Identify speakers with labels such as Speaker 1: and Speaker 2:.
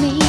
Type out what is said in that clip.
Speaker 1: me.